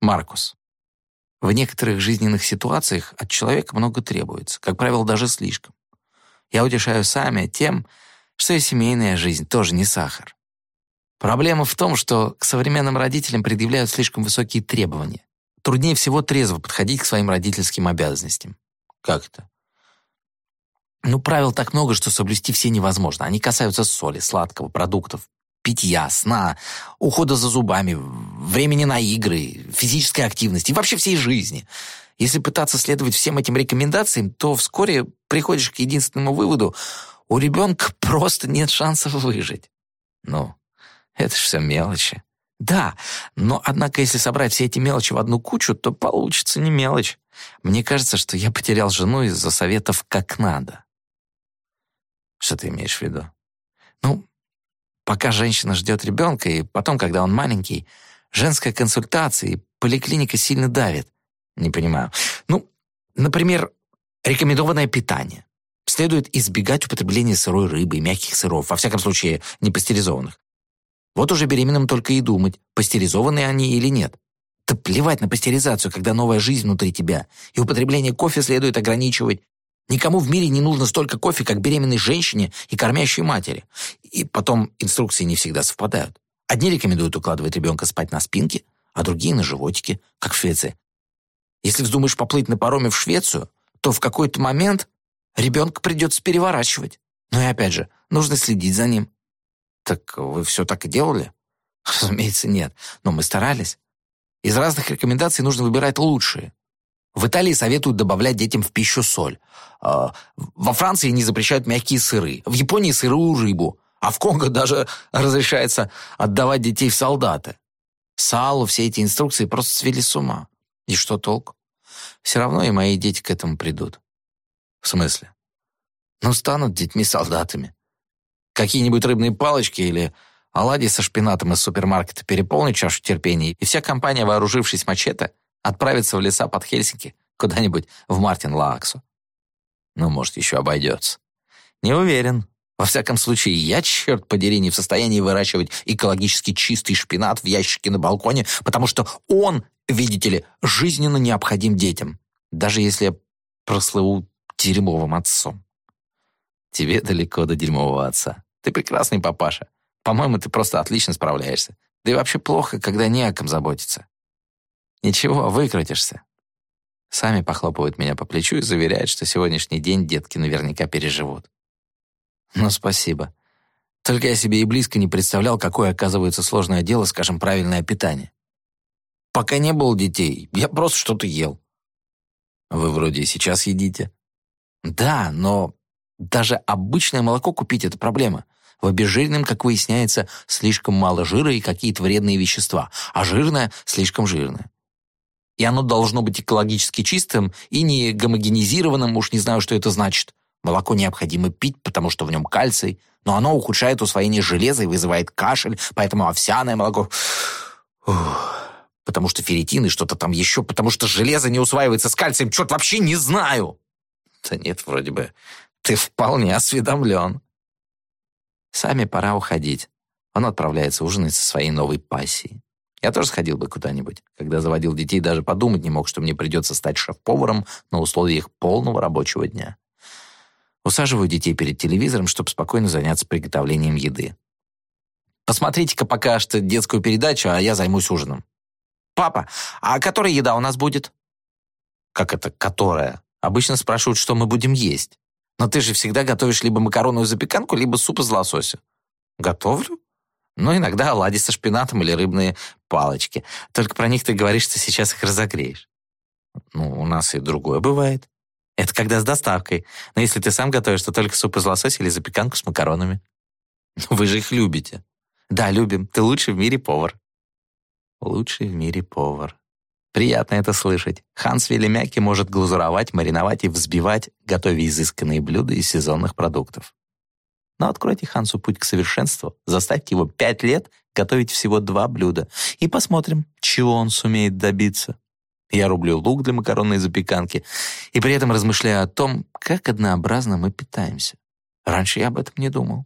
Маркус. В некоторых жизненных ситуациях от человека много требуется, как правило, даже слишком. Я утешаю сами тем, что и семейная жизнь тоже не сахар. Проблема в том, что к современным родителям предъявляют слишком высокие требования. Труднее всего трезво подходить к своим родительским обязанностям. Как это? Ну, правил так много, что соблюсти все невозможно. Они касаются соли, сладкого, продуктов, питья, сна, ухода за зубами, времени на игры, физической активности и вообще всей жизни. Если пытаться следовать всем этим рекомендациям, то вскоре приходишь к единственному выводу – у ребенка просто нет шансов выжить. Ну, это ж все мелочи. Да, но однако если собрать все эти мелочи в одну кучу, то получится не мелочь. Мне кажется, что я потерял жену из-за советов как надо. Что ты имеешь в виду? Ну, пока женщина ждет ребенка, и потом, когда он маленький, женская консультация и поликлиника сильно давит. Не понимаю. Ну, например, рекомендованное питание. Следует избегать употребления сырой рыбы и мягких сыров, во всяком случае, не пастеризованных. Вот уже беременным только и думать, пастеризованные они или нет. Да плевать на пастеризацию, когда новая жизнь внутри тебя, и употребление кофе следует ограничивать. Никому в мире не нужно столько кофе, как беременной женщине и кормящей матери. И потом инструкции не всегда совпадают. Одни рекомендуют укладывать ребенка спать на спинке, а другие на животике, как в Швеции. Если вздумаешь поплыть на пароме в Швецию, то в какой-то момент ребенка придется переворачивать. Но и опять же, нужно следить за ним. «Так вы все так и делали?» «Разумеется, нет. Но мы старались. Из разных рекомендаций нужно выбирать лучшие. В Италии советуют добавлять детям в пищу соль. А, во Франции не запрещают мягкие сыры. В Японии сырую рыбу. А в Конго даже разрешается отдавать детей в солдаты. Салу все эти инструкции просто свели с ума. И что толк? Все равно и мои дети к этому придут. В смысле? Ну, станут детьми-солдатами. Какие-нибудь рыбные палочки или оладьи со шпинатом из супермаркета переполнят чашу терпения, и вся компания, вооружившись мачете, отправится в леса под Хельсинки, куда-нибудь в Мартин-Лааксу. Ну, может, еще обойдется. Не уверен. Во всяком случае, я, черт подери, не в состоянии выращивать экологически чистый шпинат в ящике на балконе, потому что он, видите ли, жизненно необходим детям, даже если я прослыву дерьмовым отцом. Тебе далеко до дерьмового отца. Ты прекрасный папаша. По-моему, ты просто отлично справляешься. Да и вообще плохо, когда не о ком заботиться. Ничего, выкрутишься. Сами похлопывают меня по плечу и заверяют, что сегодняшний день детки наверняка переживут. Ну, спасибо. Только я себе и близко не представлял, какое оказывается сложное дело, скажем, правильное питание. Пока не было детей, я просто что-то ел. Вы вроде и сейчас едите. Да, но даже обычное молоко купить – это проблема. В обезжиренном, как выясняется, слишком мало жира и какие-то вредные вещества, а жирное – слишком жирное. И оно должно быть экологически чистым и не гомогенизированным, уж не знаю, что это значит. Молоко необходимо пить, потому что в нем кальций, но оно ухудшает усвоение железа и вызывает кашель, поэтому овсяное молоко... Потому что ферритин и что-то там еще, потому что железо не усваивается с кальцием, черт, вообще не знаю! Да нет, вроде бы ты вполне осведомлен. Сами пора уходить. Он отправляется ужинать со своей новой пассией. Я тоже сходил бы куда-нибудь. Когда заводил детей, даже подумать не мог, что мне придется стать шеф-поваром на условиях полного рабочего дня. Усаживаю детей перед телевизором, чтобы спокойно заняться приготовлением еды. Посмотрите-ка пока что детскую передачу, а я займусь ужином. «Папа, а которая еда у нас будет?» «Как это «которая»?» Обычно спрашивают, что мы будем есть. Но ты же всегда готовишь либо макаронную запеканку, либо суп из лосося. Готовлю. Ну, иногда оладьи со шпинатом или рыбные палочки. Только про них ты говоришь, что сейчас их разогреешь. Ну, у нас и другое бывает. Это когда с доставкой. Но если ты сам готовишь, то только суп из лосося или запеканку с макаронами. Ну, вы же их любите. Да, любим. Ты лучший в мире повар. Лучший в мире повар. Приятно это слышать. Ханс Велимяки может глазуровать, мариновать и взбивать, готовя изысканные блюда из сезонных продуктов. Но откройте Хансу путь к совершенству, заставьте его пять лет готовить всего два блюда, и посмотрим, чего он сумеет добиться. Я рублю лук для макаронной запеканки и при этом размышляю о том, как однообразно мы питаемся. Раньше я об этом не думал.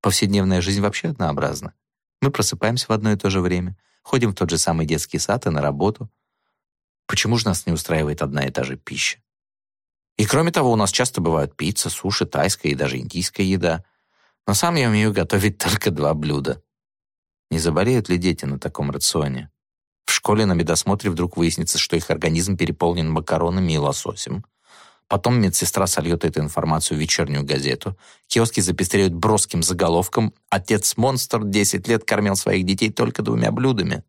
Повседневная жизнь вообще однообразна. Мы просыпаемся в одно и то же время, ходим в тот же самый детский сад и на работу — Почему же нас не устраивает одна и та же пища? И кроме того, у нас часто бывают пицца, суши, тайская и даже индийская еда. Но сам я умею готовить только два блюда. Не заболеют ли дети на таком рационе? В школе на медосмотре вдруг выяснится, что их организм переполнен макаронами и лососем. Потом медсестра сольет эту информацию в вечернюю газету. Киоски запестреют броским заголовком «Отец-монстр 10 лет кормил своих детей только двумя блюдами».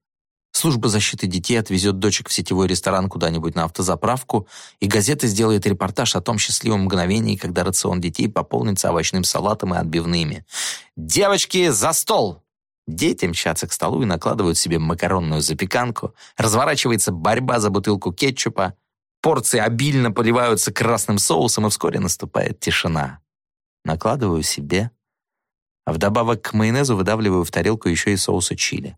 Служба защиты детей отвезет дочек в сетевой ресторан куда-нибудь на автозаправку, и газета сделает репортаж о том счастливом мгновении, когда рацион детей пополнится овощным салатом и отбивными. «Девочки, за стол!» Дети мчатся к столу и накладывают себе макаронную запеканку, разворачивается борьба за бутылку кетчупа, порции обильно поливаются красным соусом, и вскоре наступает тишина. Накладываю себе, а вдобавок к майонезу выдавливаю в тарелку еще и соуса чили.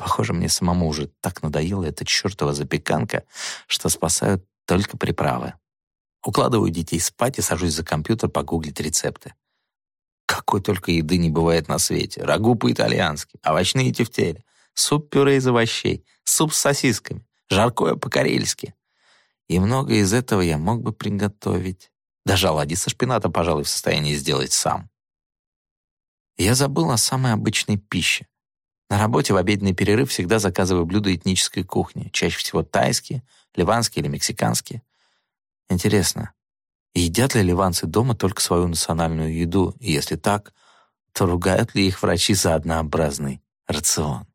Похоже, мне самому уже так надоела эта чертова запеканка, что спасают только приправы. Укладываю детей спать и сажусь за компьютер погуглить рецепты. Какой только еды не бывает на свете. Рагу по-итальянски, овощные тефтели, суп-пюре из овощей, суп с сосисками, жаркое по-карельски. И многое из этого я мог бы приготовить. Даже оладьи со шпината, пожалуй, в состоянии сделать сам. Я забыл о самой обычной пище. На работе в обеденный перерыв всегда заказываю блюда этнической кухни, чаще всего тайские, ливанские или мексиканские. Интересно, Едят ли ливанцы дома только свою национальную еду? И если так, то ругают ли их врачи за однообразный рацион?